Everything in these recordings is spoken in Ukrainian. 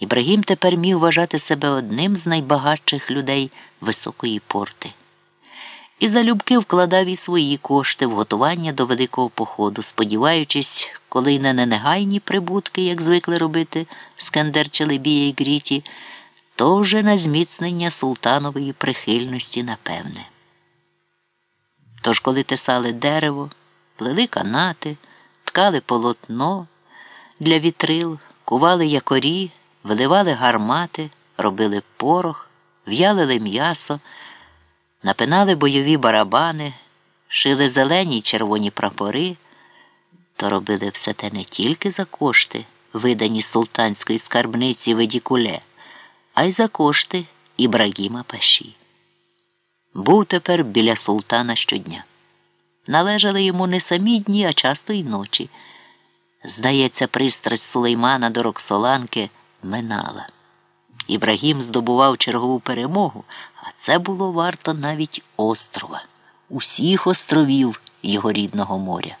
Ібрагім тепер міг вважати себе одним з найбагатших людей високої порти. І залюбки вкладав і свої кошти в готування до великого походу, сподіваючись, коли й не на негайні прибутки, як звикли робити Скандер Челебія і Гріті, то вже на зміцнення султанової прихильності, напевне. Тож, коли тесали дерево, плели канати, ткали полотно для вітрил, кували якорі, виливали гармати, робили порох, в'ялили м'ясо, напинали бойові барабани, шили зелені й червоні прапори, то робили все те не тільки за кошти, видані султанської скарбниці Ведікуле, а й за кошти Ібрагіма Паші. Був тепер біля султана щодня. Належали йому не самі дні, а часто й ночі. Здається, пристрасть Сулеймана до Роксоланки минала. Ібрагім здобував чергову перемогу, а це було варто навіть острова, усіх островів його рідного моря.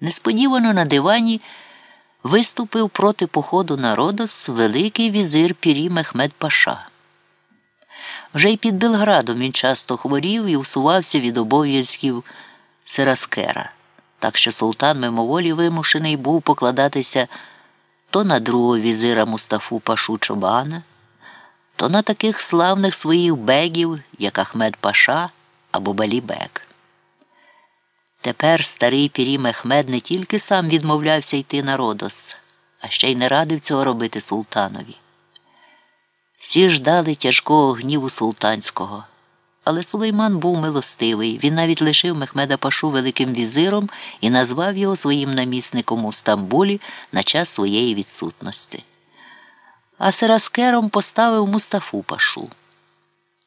Несподівано на дивані виступив проти походу на Родос великий візир Пірі Мехмед Паша. Вже й під Белградом він часто хворів і усувався від обов'язків Сираскера, так що султан мимоволі вимушений був покладатися то на другого візира Мустафу Пашу Чобана, то на таких славних своїх бегів, як Ахмед Паша або Балібек. Тепер старий Пірі Мехмед не тільки сам відмовлявся йти на Родос, а ще й не радив цього робити султанові. Всі ждали тяжкого гніву султанського. Але Сулейман був милостивий. Він навіть лишив Мехмеда Пашу великим візиром і назвав його своїм намісником у Стамбулі на час своєї відсутності. А Сераскером поставив Мустафу Пашу.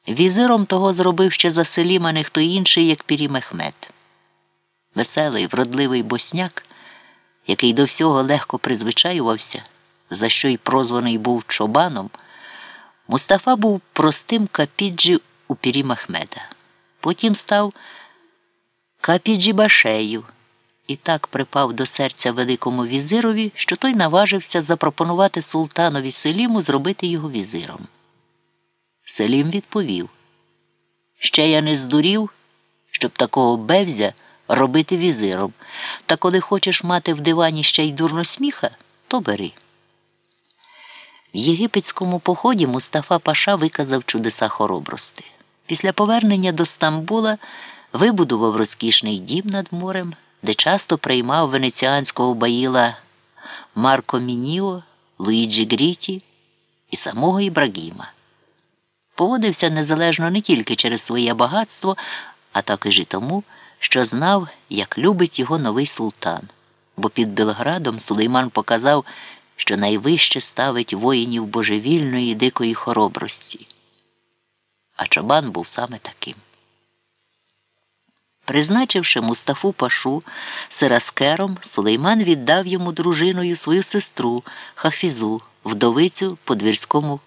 Візиром того зробив ще за селіма не хто інший, як Пірі Мехмед. Веселий, вродливий босняк, який до всього легко призвичаювався, за що й прозваний був чобаном. Мустафа був простим капіджі у пірі Махмеда. Потім став капіджі Башею і так припав до серця великому візирові, що той наважився запропонувати султанові Селіму зробити його візиром. Селім відповів Ще я не здурів, щоб такого бевзя робити візиром, та коли хочеш мати в дивані ще й дурносміха, то бери. В єгипетському поході Мустафа Паша виказав чудеса хоробрости. Після повернення до Стамбула вибудував розкішний дім над морем, де часто приймав венеціанського баїла Марко Мініо, Луїджі Гріті і самого Ібрагіма. Поводився незалежно не тільки через своє багатство, а також і тому, що знав, як любить його новий султан. Бо під Белградом Сулейман показав, що найвище ставить воїнів божевільної дикої хоробрості. А чобан був саме таким. Призначивши Мустафу Пашу Сираскером, Сулейман віддав йому дружиною свою сестру Хафізу, вдовицю по двірському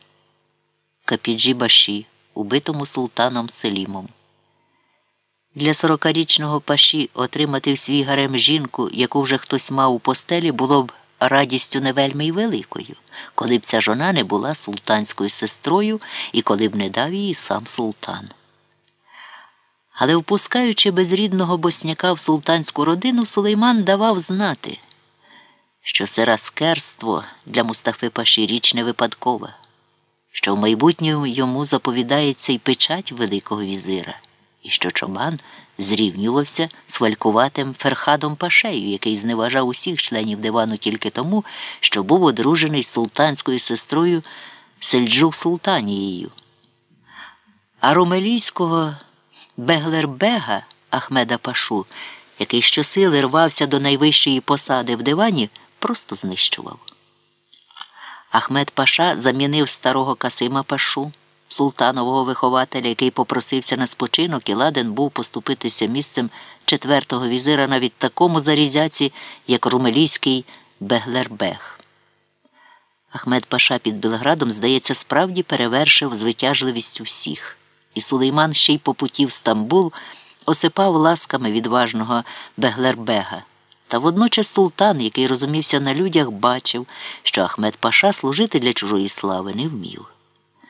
Капіджі Баші, убитому султаном Селімом. Для сорокарічного паші отримати в свій гарем жінку, яку вже хтось мав у постелі, було б радістю не вельми й великою, коли б ця жона не була султанською сестрою і коли б не дав її сам султан. Але, впускаючи безрідного босняка в султанську родину, Сулейман давав знати, що сираскерство для Мустафи Паші річ не випадкова, що в майбутньому йому заповідається й печать Великого візира, і що чобан зрівнювався з фалькуватим Ферхадом Пашею, який зневажав усіх членів дивану тільки тому, що був одружений з султанською сестрою Сельджук Султанією. А румелійського Беглербега Ахмеда Пашу, який щосили рвався до найвищої посади в дивані, просто знищував. Ахмед Паша замінив старого Касима Пашу, султанового вихователя, який попросився на спочинок, і ладен був поступитися місцем четвертого візира навіть такому зарізяці, як румелійський Беглербег. Ахмед Паша під Белградом, здається, справді перевершив звитяжливістю всіх і Сулейман ще й по путі в Стамбул осипав ласками відважного Беглербега. Та водночас султан, який розумівся на людях, бачив, що Ахмед Паша служити для чужої слави не вмів.